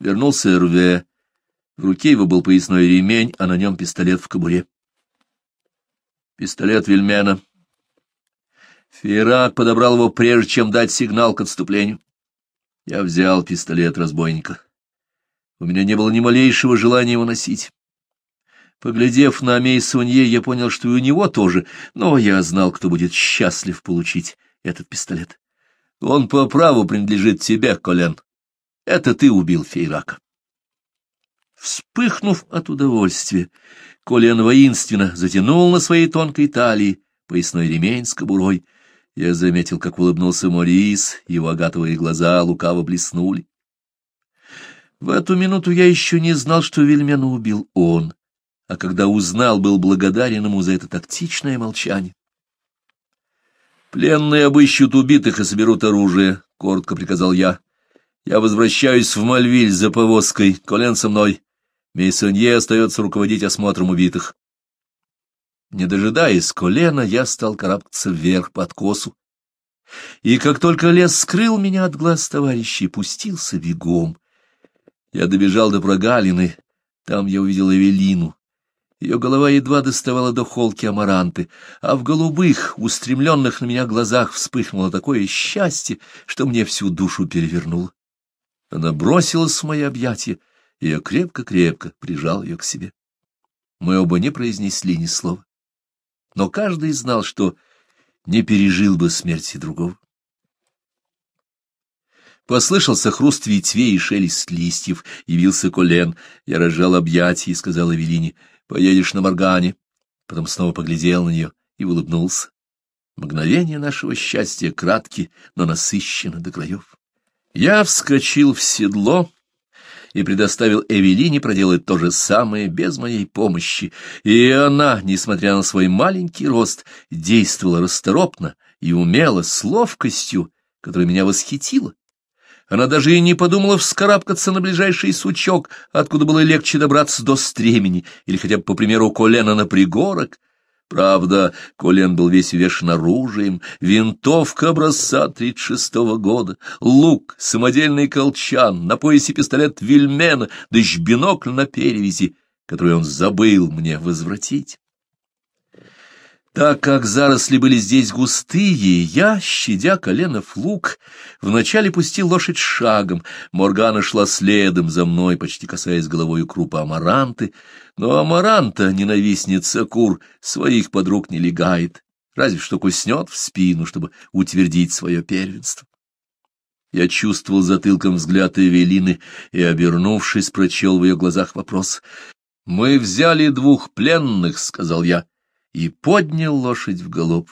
Вернулся Эрве. В руке его был поясной ремень, а на нем пистолет в кобуре. Пистолет Вильмена. Фейрак подобрал его, прежде чем дать сигнал к отступлению. Я взял пистолет разбойника. У меня не было ни малейшего желания его носить. Поглядев на Амей Сунье, я понял, что и у него тоже, но я знал, кто будет счастлив получить этот пистолет. Он по праву принадлежит тебе, Колен, это ты убил Фейрака. Вспыхнув от удовольствия, Колян воинственно затянул на своей тонкой талии поясной ремень с кобурой. Я заметил, как улыбнулся Морис, его агатовые глаза лукаво блеснули. В эту минуту я еще не знал, что Вильмена убил он, а когда узнал, был благодарен ему за это тактичное молчание. «Пленные обыщут убитых и соберут оружие», — коротко приказал я. Я возвращаюсь в Мальвиль за повозкой. Колен со мной. Мейсонье остается руководить осмотром убитых. Не дожидаясь колена, я стал карабкаться вверх под косу. И как только лес скрыл меня от глаз товарищей, пустился бегом. Я добежал до прогалины. Там я увидел Эвелину. Ее голова едва доставала до холки амаранты, а в голубых, устремленных на меня глазах вспыхнуло такое счастье, что мне всю душу перевернуло. Она бросилась в мои объятия, и я крепко-крепко прижал ее к себе. Мы оба не произнесли ни слова. Но каждый знал, что не пережил бы смерти другого. Послышался хруст ветвей и шелест листьев. Явился Колен. Я разжал объятия и сказал Эвелине, «Поедешь на Моргане». Потом снова поглядел на нее и улыбнулся. Мгновение нашего счастья кратки, но насыщены до краев. Я вскочил в седло и предоставил Эвелине проделать то же самое без моей помощи, и она, несмотря на свой маленький рост, действовала расторопно и умело, с ловкостью, которая меня восхитила. Она даже и не подумала вскарабкаться на ближайший сучок, откуда было легче добраться до стремени, или хотя бы, по примеру, колена на пригорок, Правда, Колен был весь вешен оружием, винтовка образца 36-го года, лук, самодельный колчан, на поясе пистолет Вильмена, да еще бинокль на перевязи, который он забыл мне возвратить. Так как заросли были здесь густые, я, щадя коленов лук, вначале пустил лошадь шагом. Моргана шла следом за мной, почти касаясь головой крупа амаранты. Но амаранта, ненавистница кур, своих подруг не легает, разве что куснет в спину, чтобы утвердить свое первенство. Я чувствовал затылком взгляд Эвелины и, обернувшись, прочел в ее глазах вопрос. «Мы взяли двух пленных», — сказал я и поднял лошадь в галоп.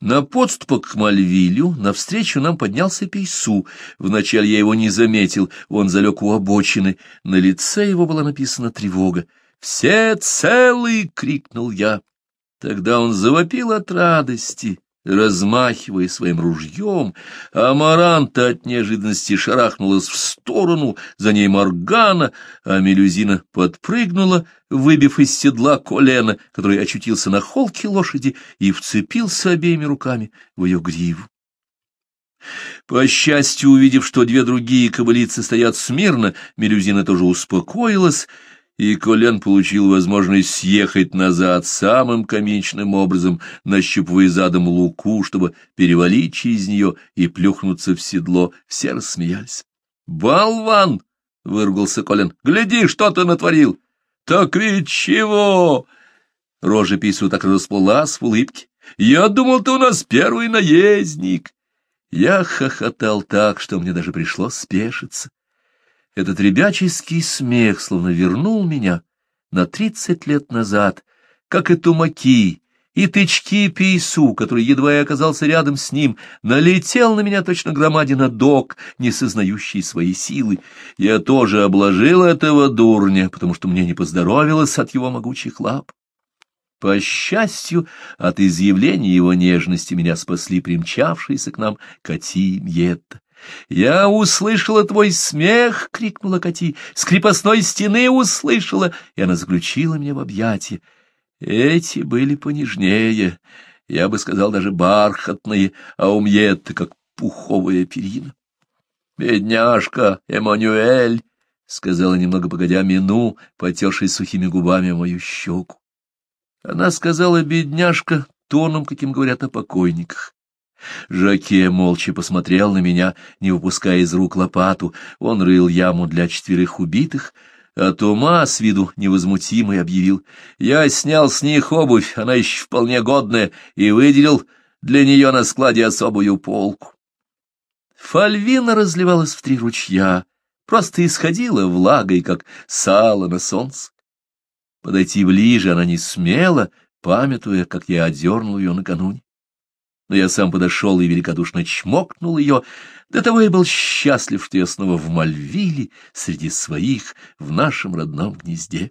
На подступах к Мальвилю навстречу нам поднялся Пейсу. Вначале я его не заметил, он залег у обочины. На лице его была написана тревога. «Все целы!» — крикнул я. Тогда он завопил от радости размахивая своим ружьем, а Амаранта от неожиданности шарахнулась в сторону, за ней Маргана, а Мелюзина подпрыгнула, выбив из седла колено, который очутился на холке лошади и вцепился обеими руками в ее гриву. По счастью, увидев, что две другие кобылицы стоят смирно, Мелюзина тоже успокоилась, и Колен получил возможность съехать назад самым комичным образом, нащупывая задом луку, чтобы перевалить через нее и плюхнуться в седло. Все рассмеялись. «Болван!» — выругался Колен. «Гляди, что ты натворил!» «Так ведь чего?» Рожа Пису так расплылась в улыбке. «Я думал, ты у нас первый наездник!» Я хохотал так, что мне даже пришлось спешиться. Этот ребяческий смех словно вернул меня на тридцать лет назад, как и тумаки, и тычки пейсу, который, едва я оказался рядом с ним, налетел на меня точно громадина док, не сознающий свои силы. Я тоже обложил этого дурня, потому что мне не поздоровилось от его могучих лап. По счастью, от изъявления его нежности меня спасли примчавшиеся к нам Кати и Мьетта. «Я услышала твой смех!» — крикнула Кати. «С крепостной стены услышала!» И она заключила меня в объятия. Эти были понежнее, я бы сказал, даже бархатные, а у Мьетты как пуховая перина. «Бедняжка Эммануэль!» — сказала немного погодя Мину, потершей сухими губами мою щеку. Она сказала «бедняжка» тоном, каким говорят о покойниках. Жаке молча посмотрел на меня, не выпуская из рук лопату. Он рыл яму для четверых убитых, а Тома с виду невозмутимый объявил. «Я снял с них обувь, она еще вполне годная, и выделил для нее на складе особую полку». Фальвина разливалась в три ручья, просто исходила влагой, как сало на солнце. Подойти ближе она не смела, памятуя, как я одернул ее накануне но я сам подошел и великодушно чмокнул ее. До того я был счастлив, что я снова в Мальвиле, среди своих, в нашем родном гнезде.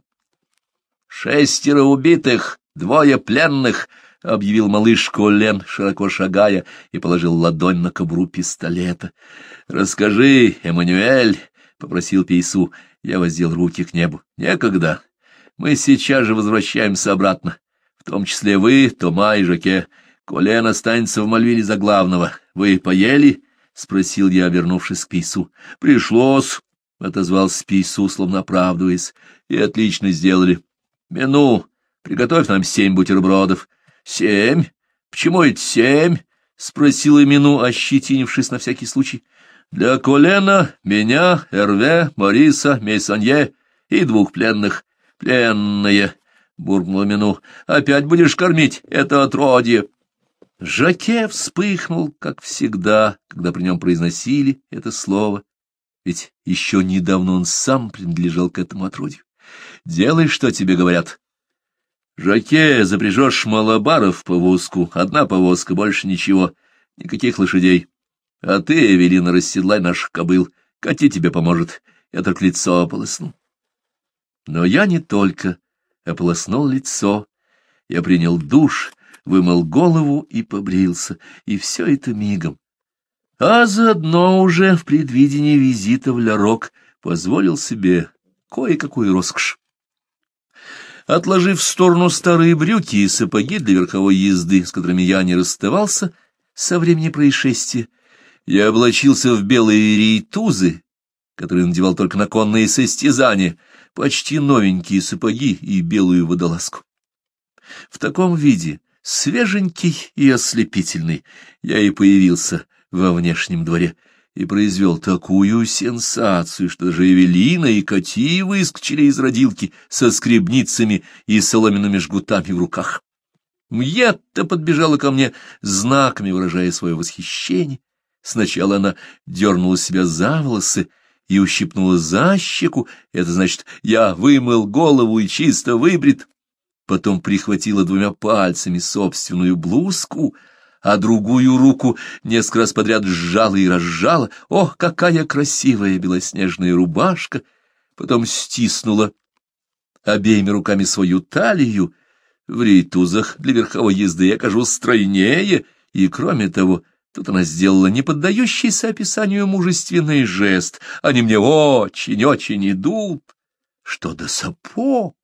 «Шестеро убитых, двое пленных!» — объявил малыш Колен, широко шагая, и положил ладонь на кобру пистолета. «Расскажи, Эммануэль!» — попросил Пейсу. Я воздел руки к небу. «Некогда. Мы сейчас же возвращаемся обратно, в том числе вы, Тома и Жаке». Колен останется в Мальвине за главного. Вы поели? — спросил я, вернувшись к Пису. — Пришлось, — отозвался Пису, словно оправдываясь. — И отлично сделали. — Мену, приготовь нам семь бутербродов. — Семь? Почему это семь? — спросила Мину, ощетинившись на всякий случай. — Для Колена, меня, Эрве, Мориса, Мейсанье и двух пленных. — Пленные, — буркнула Мину. — Опять будешь кормить это отродье. — Жаке вспыхнул, как всегда, когда при нем произносили это слово, ведь еще недавно он сам принадлежал к этому отродью. «Делай, что тебе говорят». «Жаке, запряжешь малобаров в повозку, одна повозка, больше ничего, никаких лошадей. А ты, Эвелина, расседлай наших кобыл, коти тебе поможет, я только лицо ополосну». Но я не только ополоснул лицо, я принял душ вымыл голову и побрился, и все это мигом. А заодно уже в предвидении визита в Лярок позволил себе кое-какую роскошь. Отложив в сторону старые брюки и сапоги для верховой езды, с которыми я не расставался со времени происшествия, я облачился в белые рейтузы, которые надевал только на конные состязания, почти новенькие сапоги и белую водолазку. В таком виде свеженький и ослепительный, я и появился во внешнем дворе и произвел такую сенсацию, что даже Эвелина и Кати выскочили из родилки со скребницами и соломенными жгутами в руках. Мьетта подбежала ко мне, знаками выражая свое восхищение. Сначала она дернула себя за волосы и ущипнула за щеку, это значит, я вымыл голову и чисто выбрит потом прихватила двумя пальцами собственную блузку, а другую руку несколько раз подряд сжала и разжала. Ох, какая красивая белоснежная рубашка! Потом стиснула обеими руками свою талию. В рейтузах для верховой езды я кажусь стройнее, и, кроме того, Тут она сделала неподдающийся описанию мужественный жест. Они мне очень-очень идут. Что до сапог!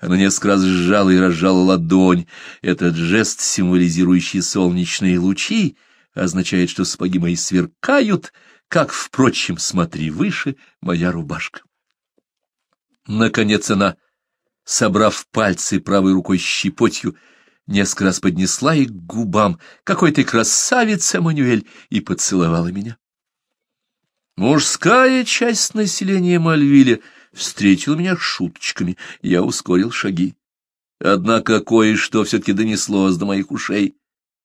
Она несколько раз сжала и разжала ладонь. Этот жест, символизирующий солнечные лучи, означает, что сапоги мои сверкают, как, впрочем, смотри выше, моя рубашка. Наконец она, собрав пальцы правой рукой щепотью, несколько раз поднесла их к губам. «Какой ты красавица, Манюэль!» и поцеловала меня. Мужская часть населения Мальвиля — встретил меня шуточками, я ускорил шаги. Однако кое-что все-таки донеслось до моих ушей.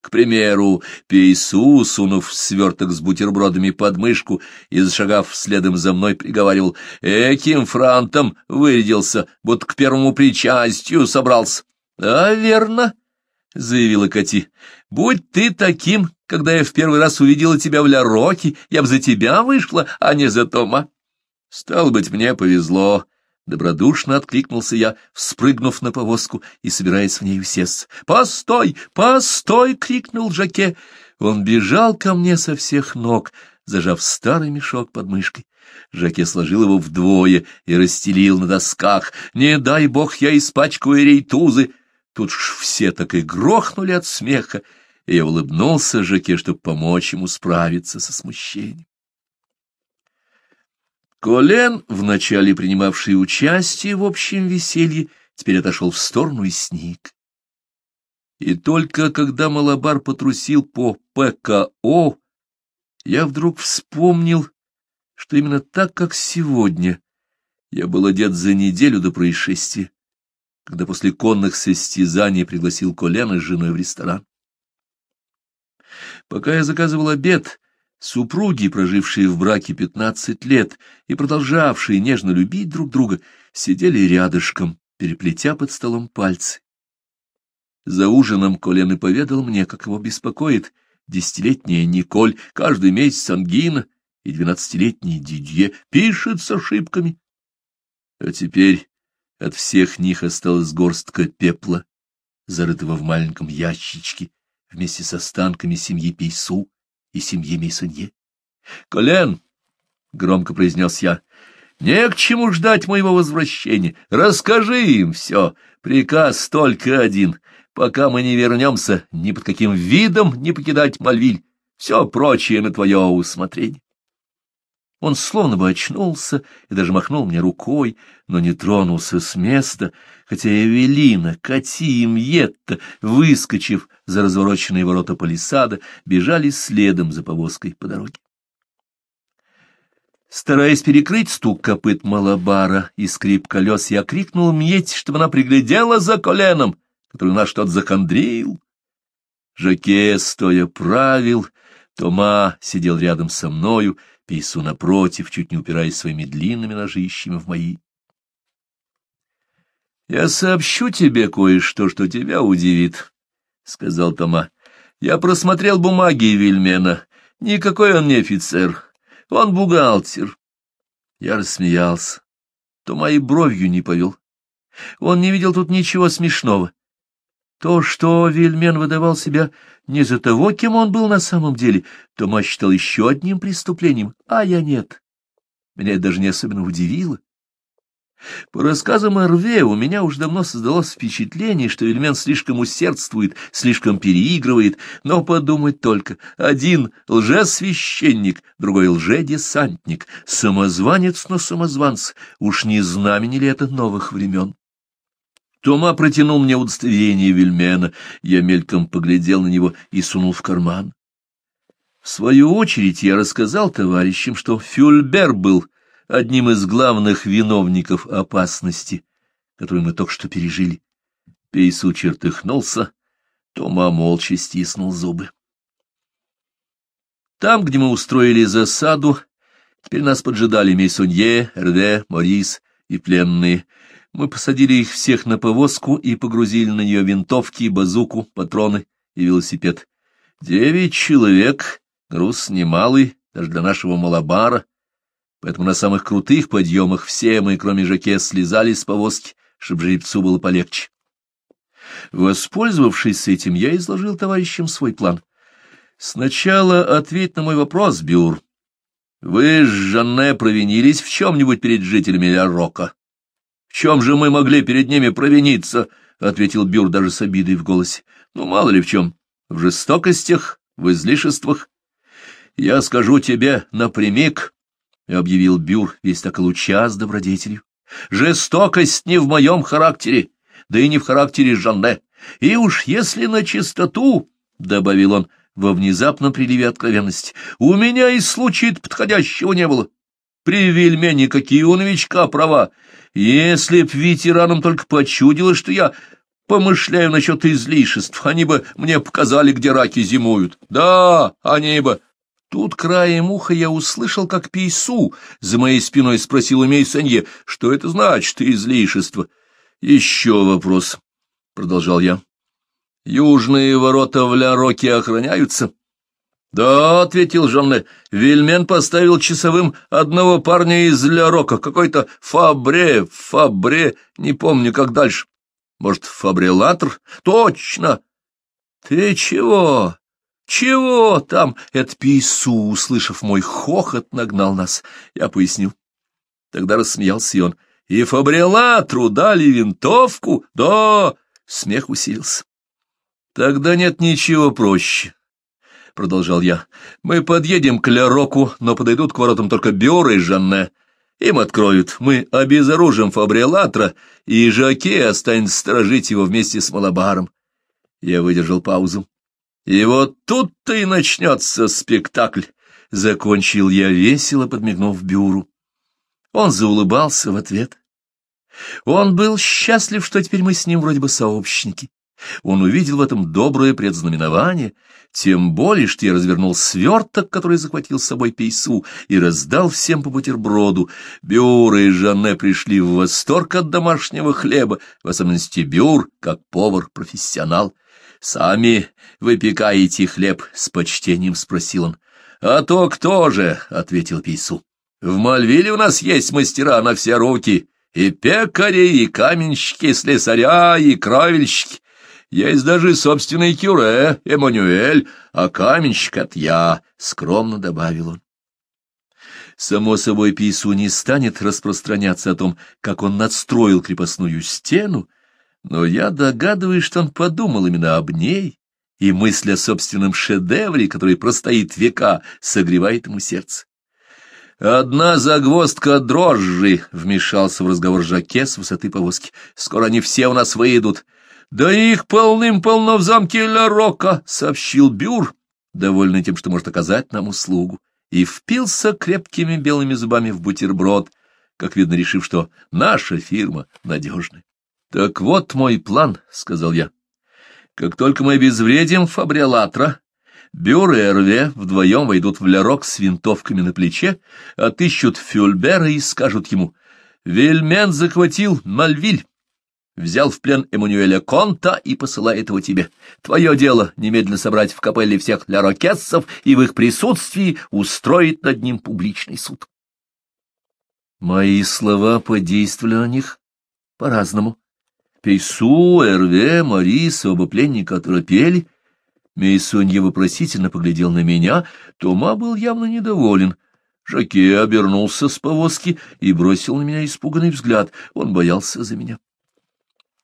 К примеру, Пейсу, сунув сверток с бутербродами под мышку и зашагав следом за мной, приговаривал, «Эким франтом вырядился, вот к первому причастию собрался». «А, верно», — заявила Кати, — «будь ты таким, когда я в первый раз увидела тебя в Ля-Роке, я бы за тебя вышла, а не за Тома». Стал быть, мне повезло. Добродушно откликнулся я, вспрыгнув на повозку и собираясь в ней усесться. «Постой! Постой!» — крикнул Жаке. Он бежал ко мне со всех ног, зажав старый мешок под мышкой. Жаке сложил его вдвое и расстелил на досках. «Не дай бог, я испачкаю рейтузы!» Тут ж все так и грохнули от смеха, и я улыбнулся Жаке, чтобы помочь ему справиться со смущением. Колен, вначале принимавший участие в общем веселье, теперь отошел в сторону и сник. И только когда Малабар потрусил по ПКО, я вдруг вспомнил, что именно так, как сегодня, я был одет за неделю до происшествия, когда после конных состязаний пригласил Колена с женой в ресторан. Пока я заказывал обед, Супруги, прожившие в браке пятнадцать лет и продолжавшие нежно любить друг друга, сидели рядышком, переплетя под столом пальцы. За ужином Колен и поведал мне, как его беспокоит десятилетняя Николь, каждый месяц ангина, и двенадцатилетний Дидье пишет с ошибками. А теперь от всех них осталась горстка пепла, зарытого в маленьком ящичке, вместе с останками семьи Пейсу, и семье Мейсонье. — Колен, — громко произнес я, — не к чему ждать моего возвращения. Расскажи им все. Приказ только один. Пока мы не вернемся, ни под каким видом не покидать Мальвиль. Все прочее на твое усмотрение. Он словно бы очнулся и даже махнул мне рукой, но не тронулся с места, хотя Эвелина, Кати и Мьетта, выскочив за развороченные ворота палисада, бежали следом за повозкой по дороге. Стараясь перекрыть стук копыт малабара и скрип колес, я крикнул Мьете, чтобы она приглядела за коленом, который наш тот захандрил. Жаке, стоя правил, Тома сидел рядом со мною, — Пису напротив, чуть не упираясь своими длинными ножищами в мои. — Я сообщу тебе кое-что, что тебя удивит, — сказал Тома. — Я просмотрел бумаги Вильмена. Никакой он не офицер. Он бухгалтер. Я рассмеялся. Тома и бровью не повел. Он не видел тут ничего смешного. То, что Вильмен выдавал себя не за того, кем он был на самом деле, Тома считал еще одним преступлением, а я нет. Меня это даже не особенно удивило. По рассказам Эрве у меня уж давно создалось впечатление, что Вильмен слишком усердствует, слишком переигрывает, но подумать только, один лжесвященник, другой лжедесантник, самозванец на самозванц. уж не знамени ли это новых времен? Тома протянул мне удостоверение Вильмена. Я мельком поглядел на него и сунул в карман. В свою очередь я рассказал товарищам, что Фюльбер был одним из главных виновников опасности, которую мы только что пережили. Пейсу чертыхнулся, Тома молча стиснул зубы. Там, где мы устроили засаду, теперь нас поджидали Мейсонье, Рде, Морис и пленные — мы посадили их всех на повозку и погрузили на нее винтовки, базуку, патроны и велосипед. Девять человек, груз немалый, даже для нашего малобара, поэтому на самых крутых подъемах все мы, кроме Жаке, слезали с повозки, чтобы жеребцу было полегче. Воспользовавшись этим, я изложил товарищам свой план. Сначала ответь на мой вопрос, Бюр. Вы с Жанне провинились в чем-нибудь перед жителями Ля-Рока? чем же мы могли перед ними провиниться? — ответил Бюр даже с обидой в голосе. — Ну, мало ли в чем. В жестокостях, в излишествах. — Я скажу тебе напрямик, — объявил Бюр, весь так луча с добродетелью. — Жестокость не в моем характере, да и не в характере Жанне. И уж если на чистоту, — добавил он во внезапном приливе откровенности, — у меня и случая подходящего не было при Вельмене какие у новичка права. Если б ветеранам только почудилось, что я помышляю насчет излишеств, они бы мне показали, где раки зимуют. Да, они бы... Тут краем уха я услышал, как пейсу за моей спиной спросил у Мейсанье, что это значит, излишество. — Еще вопрос, — продолжал я. — Южные ворота в Ля-Роке охраняются? — «Да», — ответил Жанне, — «Вильмен поставил часовым одного парня из Лярока, какой-то Фабре, Фабре, не помню, как дальше. Может, Фабрелатор? Точно!» «Ты чего? Чего там?» — это Пису, услышав мой хохот, нагнал нас. Я пояснил. Тогда рассмеялся и он. «И Фабрелатору дали винтовку? Да!» — смех усилился. «Тогда нет ничего проще». — продолжал я, — мы подъедем к Лероку, но подойдут к воротам только Бюр и Жанне. Им откроют. Мы обезоружим Фабриолатра, и Жаке останется сторожить его вместе с Малабаром. Я выдержал паузу. И вот тут-то и начнется спектакль. Закончил я весело, подмигнув Бюру. Он заулыбался в ответ. Он был счастлив, что теперь мы с ним вроде бы сообщники. Он увидел в этом доброе предзнаменование — тем более, что я развернул сверток, который захватил с собой пейсу, и раздал всем по бутерброду. Бюр и Жанне пришли в восторг от домашнего хлеба, в особенности Бюр, как повар-профессионал. «Сами выпекаете хлеб?» — с почтением спросил он. «А то кто же?» — ответил пейсу. «В Мальвиле у нас есть мастера на все руки, и пекари, и каменщики, и слесаря, и кровельщики. Есть даже собственный кюре, Эммануэль, а каменщик от я, — скромно добавил он. Само собой, Пису не станет распространяться о том, как он надстроил крепостную стену, но я догадываюсь, что он подумал именно об ней, и мысль о собственном шедевре, который простоит века, согревает ему сердце. «Одна загвоздка дрожжи!» — вмешался в разговор Жаке с высоты повозки. «Скоро они все у нас выйдут. «Да их полным-полно в замке Ля Рока», — сообщил Бюр, довольный тем, что может оказать нам услугу, и впился крепкими белыми зубами в бутерброд, как видно, решив, что наша фирма надежная. «Так вот мой план», — сказал я. «Как только мы обезвредим Фабриолатра, Бюр и Эрве вдвоем войдут в Лярок с винтовками на плече, отыщут Фюльбера и скажут ему, «Вельмен захватил Мальвиль» взял в плен Эммануэля Конта и посылает его тебе. Твое дело немедленно собрать в капелле всех лярокессов и в их присутствии устроить над ним публичный суд. Мои слова подействовали на них по-разному. Пейсу, Эрве, Марис, оба пленника оторопели. Мейсунья вопросительно поглядел на меня, Тома был явно недоволен. Жаке обернулся с повозки и бросил на меня испуганный взгляд. Он боялся за меня.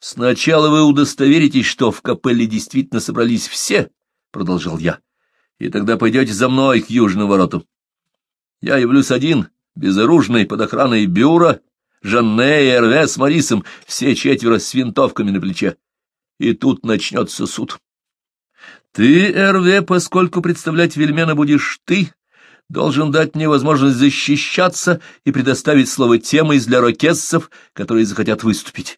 Сначала вы удостоверитесь, что в капелле действительно собрались все, — продолжал я, — и тогда пойдете за мной к южным воротам. Я явлюсь один, безоружный, под охраной бюро, Жанне и Эрве с Марисом, все четверо с винтовками на плече. И тут начнется суд. Ты, Эрве, поскольку представлять Вельмена будешь ты, должен дать мне возможность защищаться и предоставить слово темой для ракетцев, которые захотят выступить.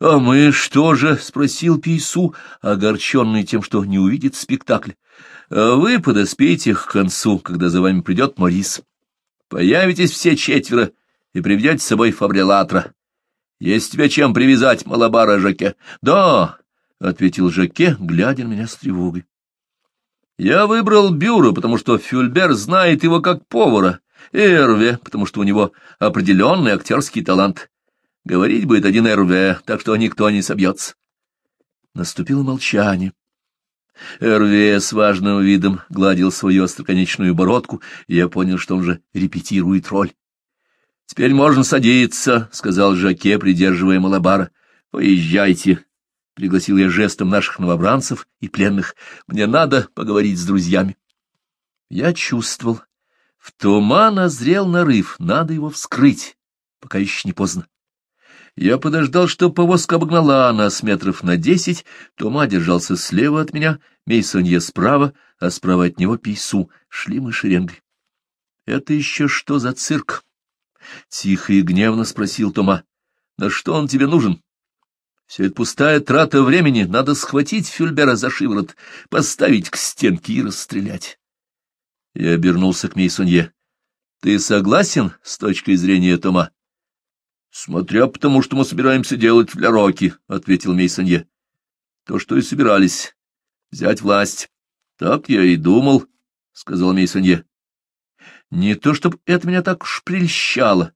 — А мы что же? — спросил Пейсу, огорченный тем, что не увидит спектакль. — Вы подоспейте к концу, когда за вами придет Морис. Появитесь все четверо и приведете с собой Фабрилатра. Есть тебе чем привязать малобара Жаке. — Да, — ответил Жаке, глядя на меня с тревогой. Я выбрал Бюро, потому что Фюльбер знает его как повара, и Эрве, потому что у него определенный актерский талант. Говорить будет один РВ, так что никто не собьется. Наступило молчание. РВ с важным видом гладил свою остроконечную бородку, и я понял, что он же репетирует роль. — Теперь можно садиться, — сказал Жаке, придерживая малабара. — Поезжайте, — пригласил я жестом наших новобранцев и пленных. — Мне надо поговорить с друзьями. Я чувствовал. В туман озрел нарыв, надо его вскрыть, пока еще не поздно. Я подождал, что повозка обогнала а нас метров на десять, Тома держался слева от меня, Мейсонье справа, а справа от него Пейсу. Шли мы шеренгой. — Это еще что за цирк? — тихо и гневно спросил Тома. — На что он тебе нужен? — Все это пустая трата времени. Надо схватить Фюльбера за шиворот, поставить к стенке и расстрелять. Я обернулся к Мейсонье. — Ты согласен с точкой зрения Тома? —— Смотря потому, что мы собираемся делать в Ляроке, — ответил Мейсонье. — То, что и собирались. Взять власть. — Так я и думал, — сказал Мейсонье. — Не то, чтоб это меня так уж прельщало,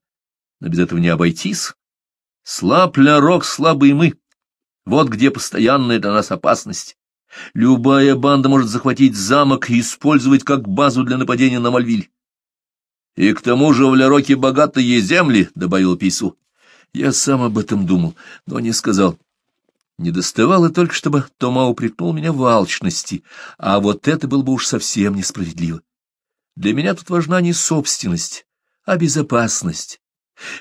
но без этого не обойтись. Слаб Лярок, слабы и мы. Вот где постоянная для нас опасность. Любая банда может захватить замок и использовать как базу для нападения на Мальвиль. — И к тому же в Ляроке богатые земли, — добавил Пису. Я сам об этом думал, но не сказал. Не доставало только, чтобы Тома упрекнул меня в алчности, а вот это было бы уж совсем несправедливо. Для меня тут важна не собственность, а безопасность.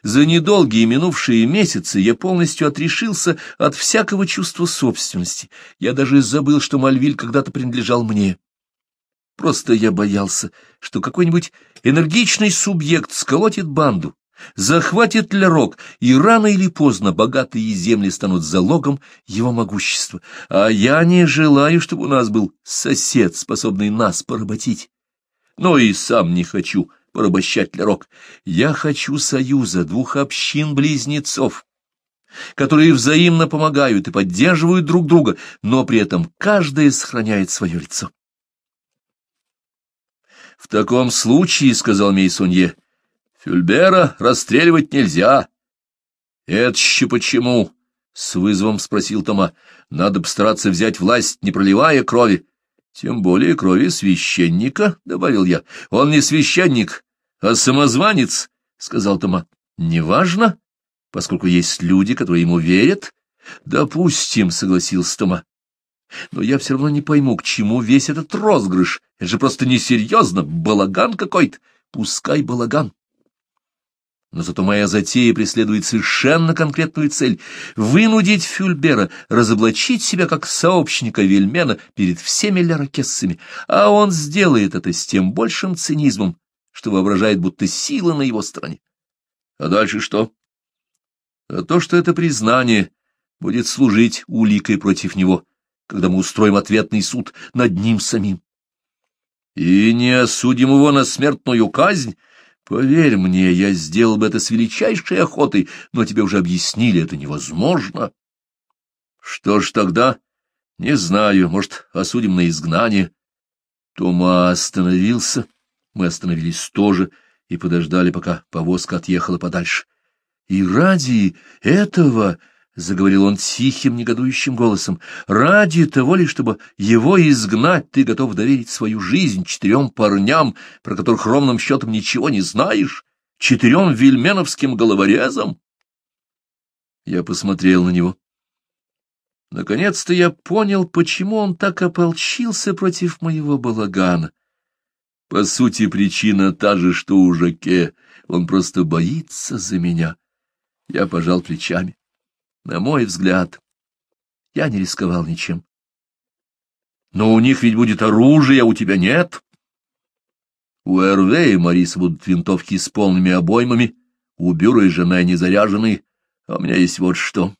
За недолгие минувшие месяцы я полностью отрешился от всякого чувства собственности. Я даже забыл, что Мальвиль когда-то принадлежал мне. Просто я боялся, что какой-нибудь энергичный субъект сколотит банду, Захватит ли Рок, и рано или поздно богатые земли станут залогом его могущества. А я не желаю, чтобы у нас был сосед, способный нас поработить. Но и сам не хочу порабощать Лерок. Я хочу союза двух общин-близнецов, которые взаимно помогают и поддерживают друг друга, но при этом каждая сохраняет свое лицо. — В таком случае, — сказал Мейсонье, — Фюльбера расстреливать нельзя. — Это еще почему? — с вызовом спросил Тома. — Надо постараться взять власть, не проливая крови. — Тем более крови священника, — добавил я. — Он не священник, а самозванец, — сказал Тома. — Неважно, поскольку есть люди, которые ему верят. — Допустим, — согласился Тома. — Но я все равно не пойму, к чему весь этот розыгрыш. Это же просто несерьезно, балаган какой-то. Пускай балаган. Но зато моя затея преследует совершенно конкретную цель — вынудить Фюльбера разоблачить себя как сообщника Вельмена перед всеми лярокессами, а он сделает это с тем большим цинизмом, что воображает, будто сила на его стороне. А дальше что? А то, что это признание будет служить уликой против него, когда мы устроим ответный суд над ним самим. И не осудим его на смертную казнь — Поверь мне, я сделал бы это с величайшей охотой, но тебе уже объяснили, это невозможно. Что ж тогда? Не знаю, может, осудим на изгнание. Тома остановился, мы остановились тоже и подождали, пока повозка отъехала подальше. И ради этого — заговорил он тихим, негодующим голосом, — ради того ли, чтобы его изгнать, ты готов доверить свою жизнь четырем парням, про которых ровным счетом ничего не знаешь, четырем вельменовским головорезам? Я посмотрел на него. Наконец-то я понял, почему он так ополчился против моего балагана. По сути, причина та же, что у Жаке. Он просто боится за меня. Я пожал плечами. На мой взгляд, я не рисковал ничем. Но у них ведь будет оружие, а у тебя нет. У Эрве и Мариса будут винтовки с полными обоймами, у Бюро и жены не заряжены, а у меня есть вот что.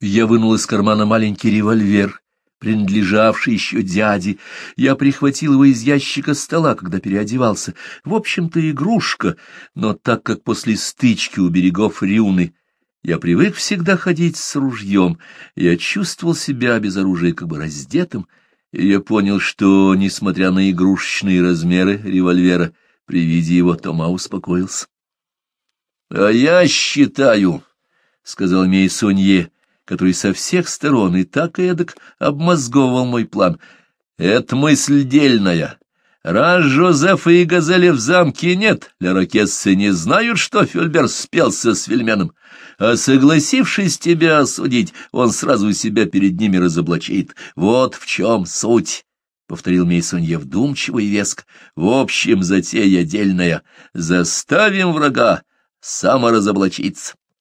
Я вынул из кармана маленький револьвер, принадлежавший еще дяде. Я прихватил его из ящика стола, когда переодевался. В общем-то, игрушка, но так как после стычки у берегов Рюны я привык всегда ходить с ружьем, я чувствовал себя без оружия как бы раздетым, и я понял, что, несмотря на игрушечные размеры револьвера, при виде его Тома успокоился. — А я считаю, — сказал Мейсонье, который со всех сторон и так и эдак обмозговывал мой план, — это мысль дельная. Раз Жозефа и Газели в замке нет, лярокесцы не знают, что Фюльбер спелся с Вельменом а согласившись тебя осудить, он сразу себя перед ними разоблачит. Вот в чем суть» повторил Мейсонье вдумчиво и веск. В общем, затея дельная. Заставим врага саморазоблачиться.